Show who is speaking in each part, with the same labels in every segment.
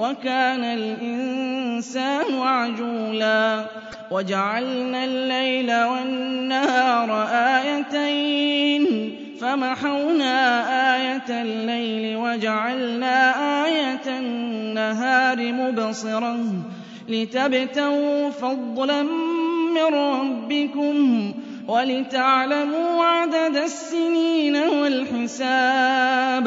Speaker 1: وكان الإنسان عجولا وجعلنا الليل والنهار آيتين فمحونا آية الليل وجعلنا آية النهار مبصرة لتبتغوا فضلا من ربكم ولتعلموا عدد السنين والحساب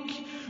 Speaker 1: ۚ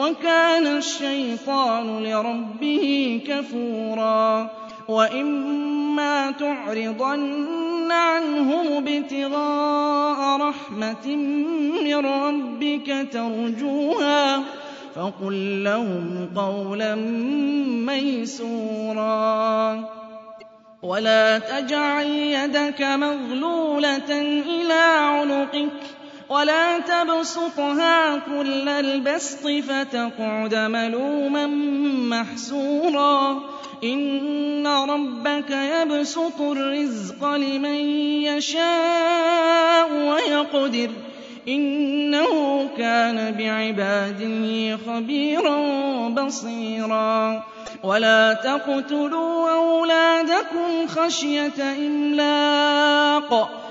Speaker 1: وَكَانَ الشَّيْطَانُ لِرَبِّهِ كَفُورًا وَإِمَّا تُعْرِضَنَّ عَنْهُمُ ابْتِغَاءَ رَحْمَةٍ مِّن رَّبِّكَ تَرْجُوهَا فَقُل لَّهُمْ قَوْلًا مَّيْسُورًا وَلَا تَجْعَلْ يَدَكَ مَغْلُولَةً إِلَىٰ عُنُقِكَ وَلَا تَبْسُطْهَا كُلَّ الْبَسْطِ فَتَقْعُدَ مَلُومًا مَّحْسُورًا إِنَّ رَبَّكَ يَبْسُطُ الرِّزْقَ لِمَن يَشَاءُ وَيَقْدِرُ ۚ إِنَّهُ كَانَ بِعِبَادِهِ خَبِيرًا بَصِيرًا وَلَا تَقْتُلُوا أَوْلَادَكُمْ خَشْيَةَ إِمْلَاقٍ ۖ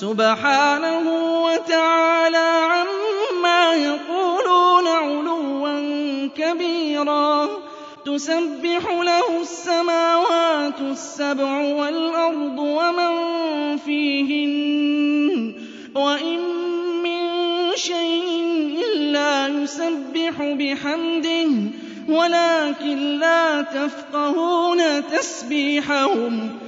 Speaker 1: سُبْحَانَهُ وَتَعَالَىٰ عَمَّا يَقُولُونَ عُلُوًّا كَبِيرًا. تُسَبِّحُ لَهُ السَّمَاوَاتُ السَّبْعُ وَالْأَرْضُ وَمَن فِيهِنَّ وَإِن مِّن شَيْءٍ إِلَّا يُسَبِّحُ بِحَمْدِهِ وَلَٰكِن لَّا تَفْقَهُونَ تَسْبِيحَهُمْ ۗ.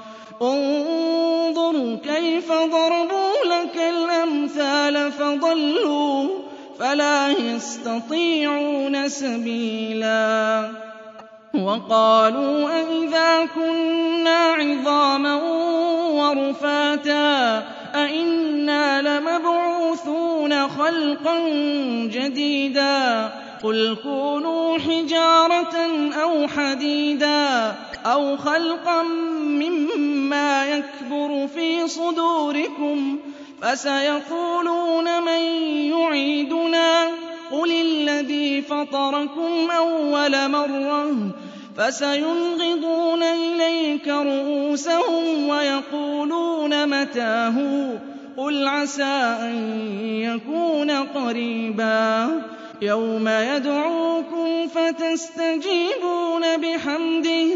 Speaker 1: انظُرْ كَيْفَ ضَرَبُوا لَكَ الْأَمْثَالَ فَضَلُّوا فَلَا يَسْتَطِيعُونَ سَبِيلًا. وَقَالُوا أَإِذَا كُنَّا عِظَامًا وَرُفَاتًا أَإِنَّا لَمَبْعُوثُونَ خَلْقًا جَدِيدًا. قُلْ كُونُوا حِجَارَةً أَوْ حَدِيدًا. أَوْ خَلْقًا مِّمَّا يَكْبُرُ فِي صُدُورِكُمْ فَسَيَقُولُونَ مَن يُعِيدُنَا قُلِ الَّذِي فَطَرَكُمْ أَوَّلَ مَرَّةٍ فَسَيُنْغِضُونَ إِلَيْكَ رُءُوسَهُمْ وَيَقُولُونَ مَتَىٰ هُوَ قُلْ عَسَىٰ أَن يَكُونَ قَرِيبًا يَوْمَ يَدْعُوكُمْ فَتَسْتَجِيبُونَ بِحَمْدِهِ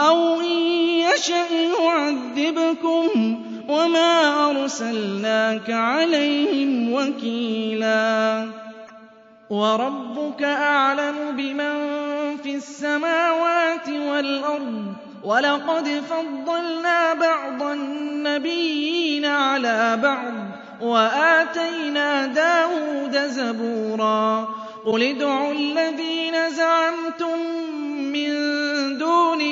Speaker 1: أَوْ إِن يَشَأْ يُعَذِّبْكُمْ ۚ وَمَا أَرْسَلْنَاكَ عَلَيْهِمْ وَكِيلًا. وَرَبُّكَ أَعْلَمُ بِمَن فِي السَّمَاوَاتِ وَالْأَرْضِ ۗ وَلَقَدْ فَضَّلْنَا بَعْضَ النَّبِيِّينَ عَلَىٰ بَعْضٍ وَآتَيْنَا دَاوُودَ زَبُورًا. قُلِ ادْعُوا الَّذِينَ زَعَمْتُم مِّن دُونِهِ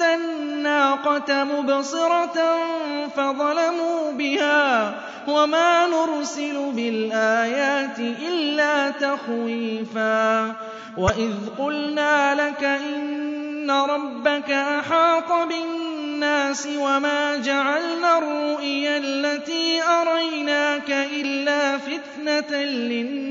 Speaker 1: النَّاقَةَ مُبْصِرَةً فَظَلَمُوا بِهَا وَمَا نُرْسِلُ بِالْآيَاتِ إِلَّا تَخْوِيفًا وَإِذْ قُلْنَا لَكَ إِنَّ رَبَّكَ أَحَاطَ بِالنَّاسِ وَمَا جَعَلْنَا الرُّؤْيَا الَّتِي أَرَيْنَاكَ إِلَّا فِتْنَةً لِّلنَّاسِ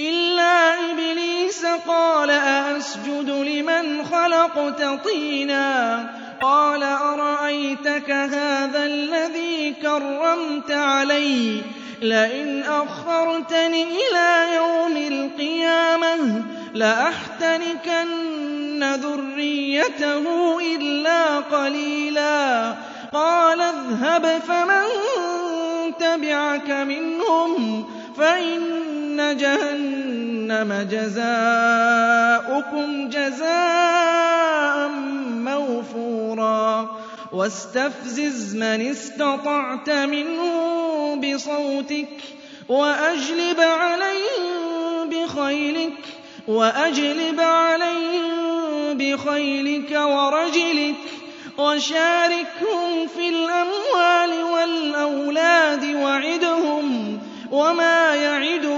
Speaker 1: إِلَّا إِبْلِيسَ قَالَ أَأَسْجُدُ لِمَنْ خَلَقْتَ طِينًا قَالَ أَرَأَيْتَكَ هَٰذَا الَّذِي كَرَّمْتَ عَلَيَّ لَئِنْ أَخَّرْتَنِ إِلَىٰ يَوْمِ الْقِيَامَةِ لَأَحْتَنِكَنَّ ذُرِّيَّتَهُ إِلَّا قَلِيلًا قَالَ اذْهَبْ فَمَن تَبِعَكَ مِنْهُمْ فَإِنَّ جَهَنَّمَ جَزَاؤُكُمْ جَزَاءً مَّوْفُورًا. وَاسْتَفْزِزْ مَنِ اسْتَطَعْتَ مِنْهُم بِصَوْتِكَ وَأَجْلِبْ عَلَيْهِم بِخَيْلِكَ وَأَجْلِبْ عَلَيْهِم بِخَيْلِكَ وَرَجِلِكَ وَشَارِكْهُمْ فِي الْأَمْوَالِ وَالْأَوْلَادِ وَعِدْهُمْ وَمَا يَعِدُهُمُ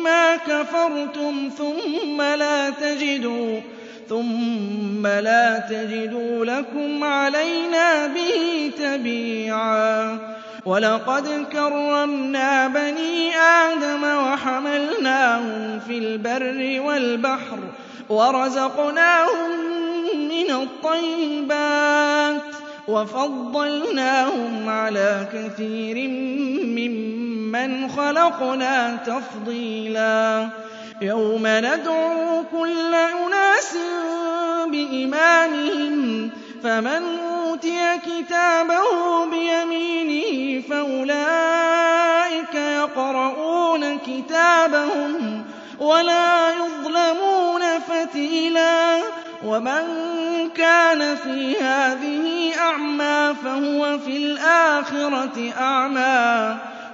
Speaker 1: بِمَا كَفَرْتُمْ ثُمَّ لَا تَجِدُوا لَكُمْ عَلَيْنَا بِهِ تَبِيعًا. وَلَقَدْ كَرَّمْنَا بَنِي آدَمَ وَحَمَلْنَاهُمْ فِي الْبَرِّ وَالْبَحْرِ وَرَزَقْنَاهُم مِّنَ الطَّيِّبَاتِ وَفَضَّلْنَاهُمْ عَلَىٰ كَثِيرٍ مِّمَّنْ خَلَقْنَا تَفْضِيلًا. يَوْمَ نَدْعُو كُلَّ أُنَاسٍ بِإِمَامِهِمْ فَمَنْ أُوتِيَ كِتَابَهُ بِيَمِينِهِ فَأُولَٰئِكَ يَقْرَءُونَ كِتَابَهُمْ وَلَا يُظْلَمُونَ فَتِيلًا. وَمَن كَانَ فِي هَٰذِهِ أَعْمَىٰ فَهُوَ فِي الْآخِرَةِ أَعْمَىٰ.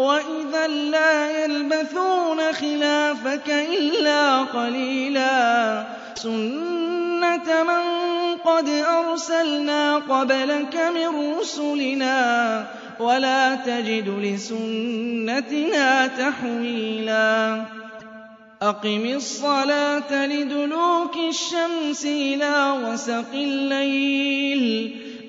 Speaker 1: وَإِذًا لَّا يَلْبَثُونَ خِلَافَكَ إِلَّا قَلِيلًا سُنَّةَ مَن قَدْ أَرْسَلْنَا قَبْلَكَ مِن رُّسُلِنَا ۖ وَلَا تَجِدُ لِسُنَّتِنَا تَحْوِيلًا أَقِمِ الصَّلَاةَ لِدُلُوكِ الشَّمْسِ إِلَىٰ غَسَقِ اللَّيْلِ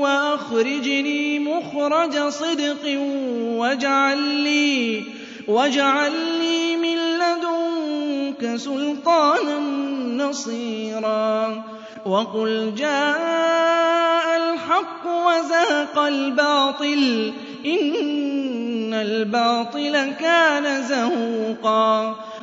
Speaker 1: وَأَخْرِجْنِي مُخْرَجَ صِدْقٍ وَاجْعَل لِّي مِن لَّدُنكَ سُلْطَانًا نَّصِيرًا. وَقُلْ جَاءَ الْحَقُّ وَزَهَقَ الْبَاطِلُ ۚ إِنَّ الْبَاطِلَ كَانَ زَهُوقًا.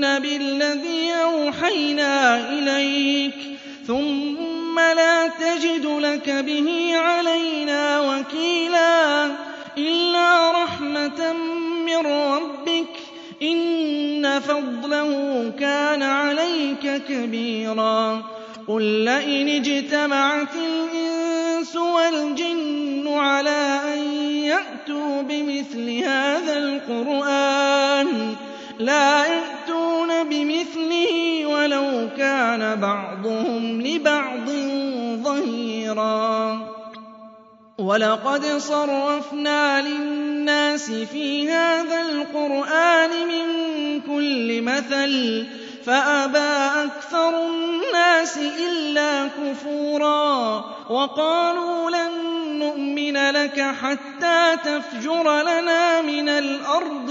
Speaker 1: بِالَّذِي أَوْحَيْنَا إِلَيْكَ ثُمَّ لَا تَجِدُ لَكَ بِهِ عَلَيْنَا وَكِيلًا إِلَّا رَحْمَةً مِّن رَّبِّكَ ۚ إِنَّ فَضْلَهُ كَانَ عَلَيْكَ كَبِيرًا قُل لَّئِنِ اجْتَمَعَتِ الْإِنسُ وَالْجِنُّ عَلَىٰ أَن يَأْتُوا بِمِثْلِ هَٰذَا الْقُرْآنِ لَا يَأْتُونَ بِمِثْلِهِ وَلَوْ كَانَ بَعْضُهُمْ لِبَعْضٍ ظَهِيرًا. وَلَقَدْ صَرَّفْنَا لِلنَّاسِ فِي هَٰذَا الْقُرْآنِ مِن كُلِّ مَثَلٍ فَأَبَىٰ أَكْثَرُ النَّاسِ إِلَّا كُفُورًا. وَقَالُوا لَن نُّؤْمِنَ لَكَ حَتَّىٰ تَفْجُرَ لَنَا مِنَ الْأَرْضِ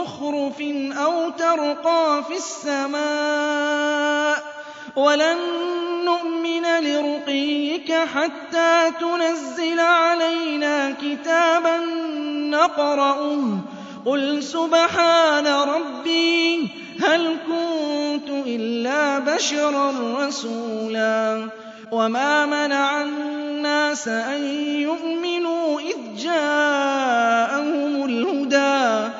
Speaker 1: زُخْرُفٍ أَوْ تَرْقَىٰ فِي السَّمَاءِ وَلَن نُّؤْمِنَ لِرُقِيِّكَ حَتَّىٰ تُنَزِّلَ عَلَيْنَا كِتَابًا نَّقْرَؤُهُ ۗ قُلْ سُبْحَانَ رَبِّي هَلْ كُنتُ إِلَّا بَشَرًا رَّسُولًا؟ وَمَا مَنَعَ النَّاسَ أَن يُؤْمِنُوا إِذْ جَاءَهُمُ الْهُدَىٰ.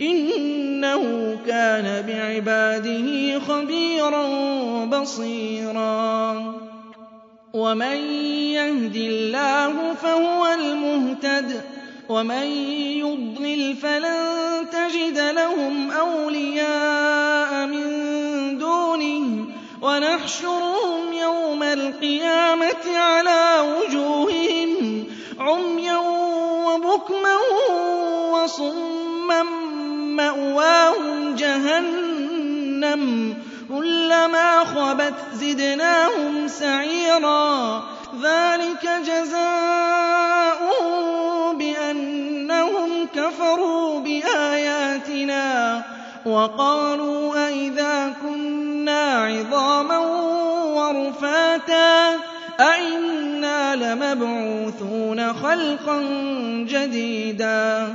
Speaker 1: إِنَّهُ كَانَ بِعِبَادِهِ خَبِيرًا بَصِيرًا. وَمَن يَهْدِ اللَّهُ فَهُوَ الْمُهْتَدِ وَمَن يُضْلِلْ فَلَن تَجِدَ لَهُمْ أَوْلِيَاءَ مِن دُونِهِ. وَنَحْشُرُهُمْ يَوْمَ الْقِيَامَةِ عَلَىٰ وُجُوهِهِمْ عُمْيًا وَبُكْمًا وَصُمًّا مَّأْوَاهُمْ جَهَنَّمُ كُلَّمَا خَبَتْ زِدْنَاهُمْ سَعِيرًا. ذَٰلِكَ جَزَاؤُهُم بِأَنَّهُمْ كَفَرُوا بِآيَاتِنَا وَقَالُوا أَإِذَا كُنَّا عِظَامًا وَرُفَاتًا. أَإِنَّا لَمَبْعُوثُونَ خَلْقًا جَدِيدًا.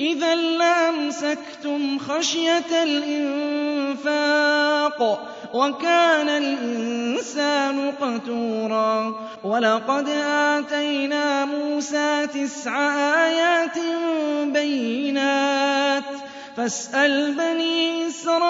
Speaker 1: إِذًا لَّأَمْسَكْتُمْ خَشْيَةَ الْإِنفَاقِ وَكَانَ الْإِنسَانُ قَتُورًا وَلَقَدْ آتَيْنَا مُوسَىٰ تِسْعَ آيَاتٍ بَيِّنَاتٍ فَاسْأَلْ بَنِي إِسْرَائِيلَ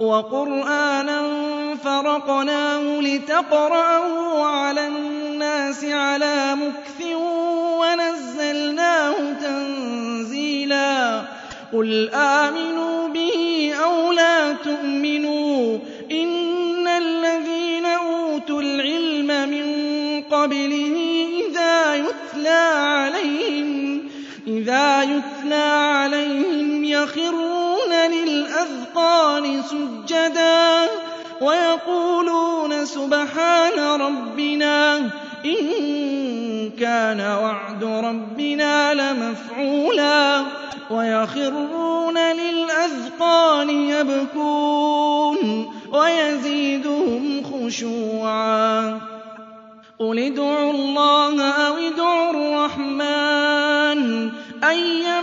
Speaker 1: وَقُرْآنًا فَرَقْنَاهُ لِتَقْرَأَهُ عَلَى النَّاسِ عَلَىٰ مُكْثٍ وَنَزَّلْنَاهُ تَنزِيلًا. قُلْ آمِنُوا بِهِ أَوْ لَا تُؤْمِنُوا إِنَّ الَّذِينَ أُوتُوا الْعِلْمَ مِن قَبْلِهِ إِذَا يُتْلَىٰ عَلَيْهِمْ يَخِرُّونَ لِلْأَذْقَانِ سُجَّدًا وَيَقُولُونَ سُبْحَانَ رَبِّنَا إِن كَانَ وَعْدُ رَبِّنَا لَمَفْعُولًا وَيَخِرُّونَ لِلْأَذْقَانِ يَبْكُونَ وَيَزِيدُهُمْ خُشُوعًا قُلِ ادْعُوا اللَّهَ أَوِ ادْعُوا الرَّحْمَٰنَ أَيًّا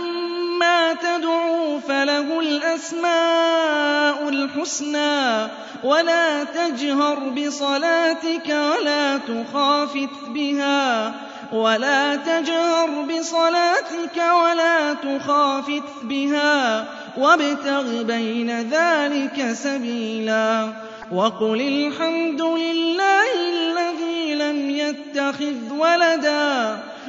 Speaker 1: مَّا تَدْعُوا فَلَهُ الْأَسْمَاءُ الْحُسْنَىٰ وَلَا تَجْهَرْ بِصَلَاتِكَ وَلَا تُخَافِتْ بِهَا ولا تجهر بصلاتك ولا تخافت بها وابتغ بين ذلك سبيلا وقل الحمد لله الذي لم يتخذ ولدا